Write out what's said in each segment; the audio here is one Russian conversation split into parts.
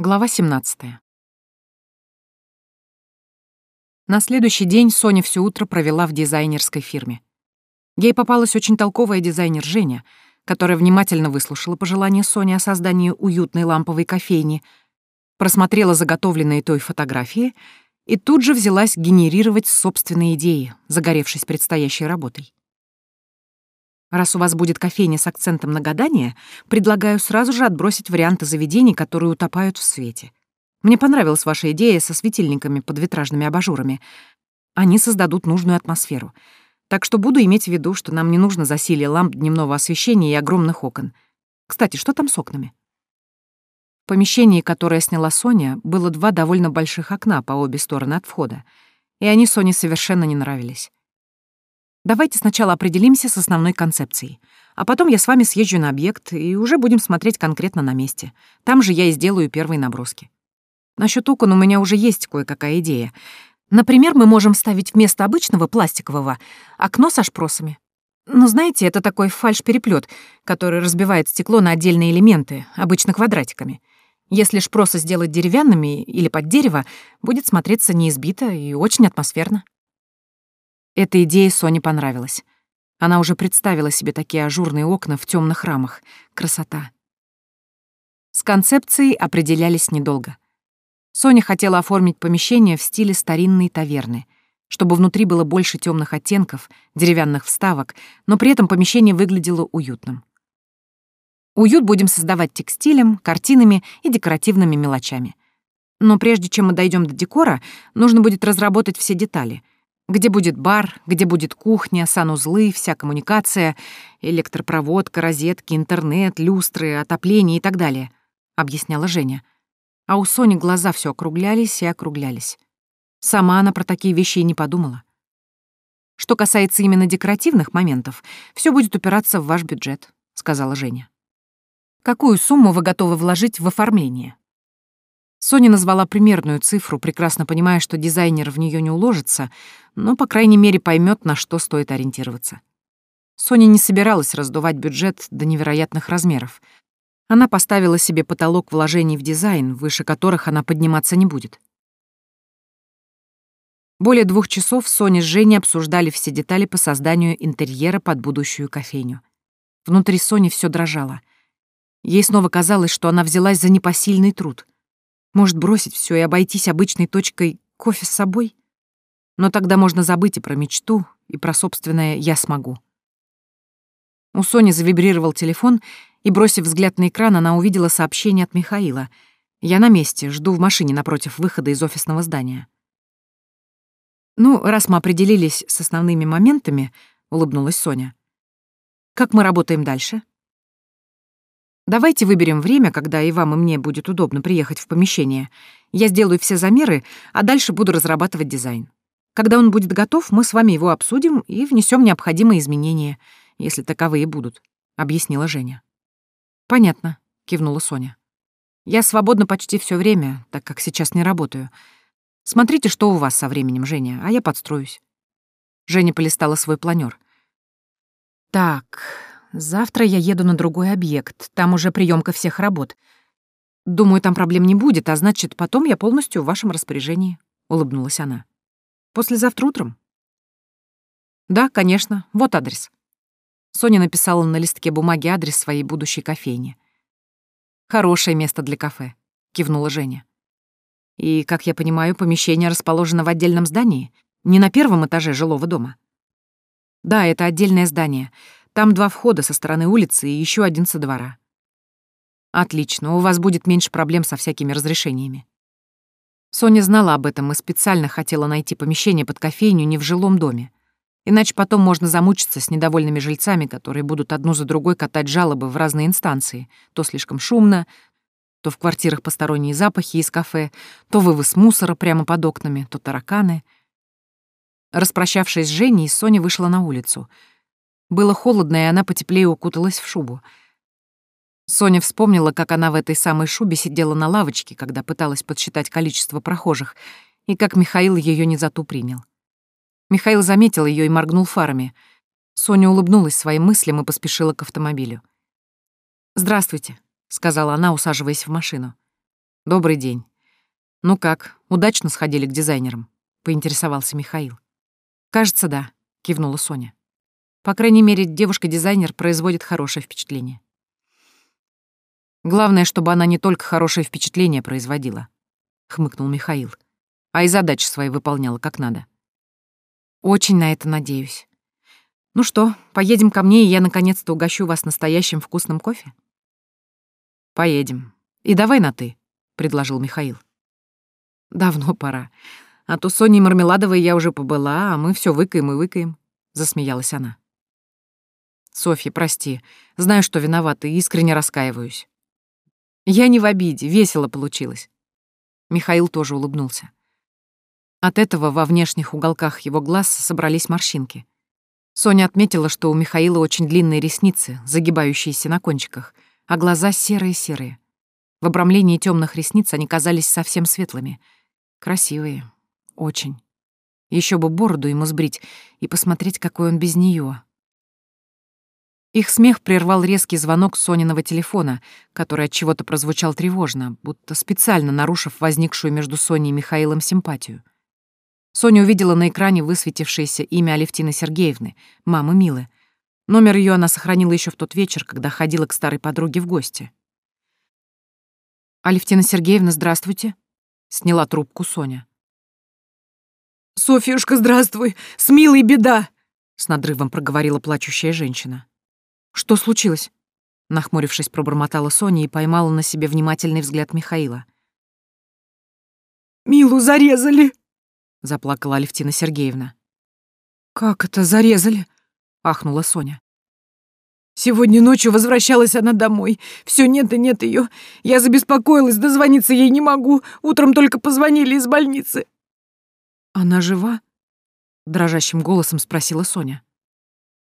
Глава 17. На следующий день Соня все утро провела в дизайнерской фирме. Ей попалась очень толковая дизайнер Женя, которая внимательно выслушала пожелание Сони о создании уютной ламповой кофейни, просмотрела заготовленные той фотографии и тут же взялась генерировать собственные идеи, загоревшись предстоящей работой. Раз у вас будет кофейня с акцентом на гадание, предлагаю сразу же отбросить варианты заведений, которые утопают в свете. Мне понравилась ваша идея со светильниками под витражными абажурами. Они создадут нужную атмосферу. Так что буду иметь в виду, что нам не нужно засилие ламп дневного освещения и огромных окон. Кстати, что там с окнами? В помещении, которое сняла Соня, было два довольно больших окна по обе стороны от входа, и они Соне совершенно не нравились. Давайте сначала определимся с основной концепцией, а потом я с вами съезжу на объект и уже будем смотреть конкретно на месте. Там же я и сделаю первые наброски. Насчет окон у меня уже есть кое-какая идея. Например, мы можем ставить вместо обычного пластикового окно со шпросами. Ну, знаете, это такой фальш-переплет, который разбивает стекло на отдельные элементы, обычно квадратиками. Если шпросы сделать деревянными или под дерево, будет смотреться неизбито и очень атмосферно. Эта идея Соне понравилась. Она уже представила себе такие ажурные окна в темных рамах. Красота. С концепцией определялись недолго. Соня хотела оформить помещение в стиле старинной таверны, чтобы внутри было больше темных оттенков, деревянных вставок, но при этом помещение выглядело уютным. Уют будем создавать текстилем, картинами и декоративными мелочами. Но прежде чем мы дойдем до декора, нужно будет разработать все детали — где будет бар, где будет кухня, санузлы, вся коммуникация, электропроводка, розетки, интернет, люстры, отопление и так далее, объясняла Женя. А у Сони глаза все округлялись и округлялись. Сама она про такие вещи и не подумала. Что касается именно декоративных моментов, все будет упираться в ваш бюджет, сказала Женя. Какую сумму вы готовы вложить в оформление? Соня назвала примерную цифру, прекрасно понимая, что дизайнер в нее не уложится, но, по крайней мере, поймет, на что стоит ориентироваться. Соня не собиралась раздувать бюджет до невероятных размеров. Она поставила себе потолок вложений в дизайн, выше которых она подниматься не будет. Более двух часов Соня с Женей обсуждали все детали по созданию интерьера под будущую кофейню. Внутри Сони все дрожало. Ей снова казалось, что она взялась за непосильный труд — может, бросить все и обойтись обычной точкой кофе с собой? Но тогда можно забыть и про мечту, и про собственное «я смогу». У Сони завибрировал телефон, и, бросив взгляд на экран, она увидела сообщение от Михаила. «Я на месте, жду в машине напротив выхода из офисного здания». «Ну, раз мы определились с основными моментами», — улыбнулась Соня. «Как мы работаем дальше?» Давайте выберем время, когда и вам, и мне будет удобно приехать в помещение. Я сделаю все замеры, а дальше буду разрабатывать дизайн. Когда он будет готов, мы с вами его обсудим и внесем необходимые изменения, если таковые будут», — объяснила Женя. «Понятно», — кивнула Соня. «Я свободна почти все время, так как сейчас не работаю. Смотрите, что у вас со временем, Женя, а я подстроюсь». Женя полистала свой планер. «Так, Завтра я еду на другой объект, там уже приемка всех работ. Думаю, там проблем не будет, а значит, потом я полностью в вашем распоряжении», — улыбнулась она. «Послезавтра утром?» «Да, конечно. Вот адрес». Соня написала на листке бумаги адрес своей будущей кофейни. «Хорошее место для кафе», — кивнула Женя. «И, как я понимаю, помещение расположено в отдельном здании, не на первом этаже жилого дома?» «Да, это отдельное здание. Там два входа со стороны улицы и еще один со двора. Отлично, у вас будет меньше проблем со всякими разрешениями. Соня знала об этом и специально хотела найти помещение под кофейню не в жилом доме. Иначе потом можно замучиться с недовольными жильцами, которые будут одну за другой катать жалобы в разные инстанции. То слишком шумно, то в квартирах посторонние запахи из кафе, то вывоз мусора прямо под окнами, то тараканы. Распрощавшись с Женей, Соня вышла на улицу — было холодно, и она потеплее укуталась в шубу. Соня вспомнила, как она в этой самой шубе сидела на лавочке, когда пыталась подсчитать количество прохожих, и как Михаил ее не за ту принял. Михаил заметил ее и моргнул фарами. Соня улыбнулась своим мыслям и поспешила к автомобилю. «Здравствуйте», — сказала она, усаживаясь в машину. Добрый день. Ну как, удачно сходили к дизайнерам? Поинтересовался Михаил. Кажется, да, кивнула Соня. По крайней мере, девушка-дизайнер производит хорошее впечатление. Главное, чтобы она не только хорошее впечатление производила, хмыкнул Михаил, а и задачи свои выполняла как надо. Очень на это надеюсь. Ну что, поедем ко мне, и я наконец-то угощу вас настоящим вкусным кофе? Поедем. И давай на «ты», — предложил Михаил. Давно пора. А то Соней Мармеладовой я уже побыла, а мы все выкаем и выкаем, — засмеялась она. Софья, прости. Знаю, что виновата, и искренне раскаиваюсь. Я не в обиде, весело получилось. Михаил тоже улыбнулся. От этого во внешних уголках его глаз собрались морщинки. Соня отметила, что у Михаила очень длинные ресницы, загибающиеся на кончиках, а глаза серые-серые. В обрамлении темных ресниц они казались совсем светлыми. Красивые. Очень. Еще бы бороду ему сбрить и посмотреть, какой он без нее. Их смех прервал резкий звонок Сониного телефона, который от чего-то прозвучал тревожно, будто специально нарушив возникшую между Соней и Михаилом симпатию. Соня увидела на экране высветившееся имя Алевтины Сергеевны, мамы Милы. Номер ее она сохранила еще в тот вечер, когда ходила к старой подруге в гости. «Алевтина Сергеевна, здравствуйте», — сняла трубку Соня. «Софьюшка, здравствуй! С Милой беда!» — с надрывом проговорила плачущая женщина. «Что случилось?» Нахмурившись, пробормотала Соня и поймала на себе внимательный взгляд Михаила. «Милу зарезали!» — заплакала Алевтина Сергеевна. «Как это зарезали?» — ахнула Соня. Сегодня ночью возвращалась она домой. Все нет и нет ее. Я забеспокоилась, дозвониться ей не могу. Утром только позвонили из больницы. Она жива? дрожащим голосом спросила Соня.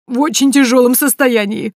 В очень тяжелом состоянии,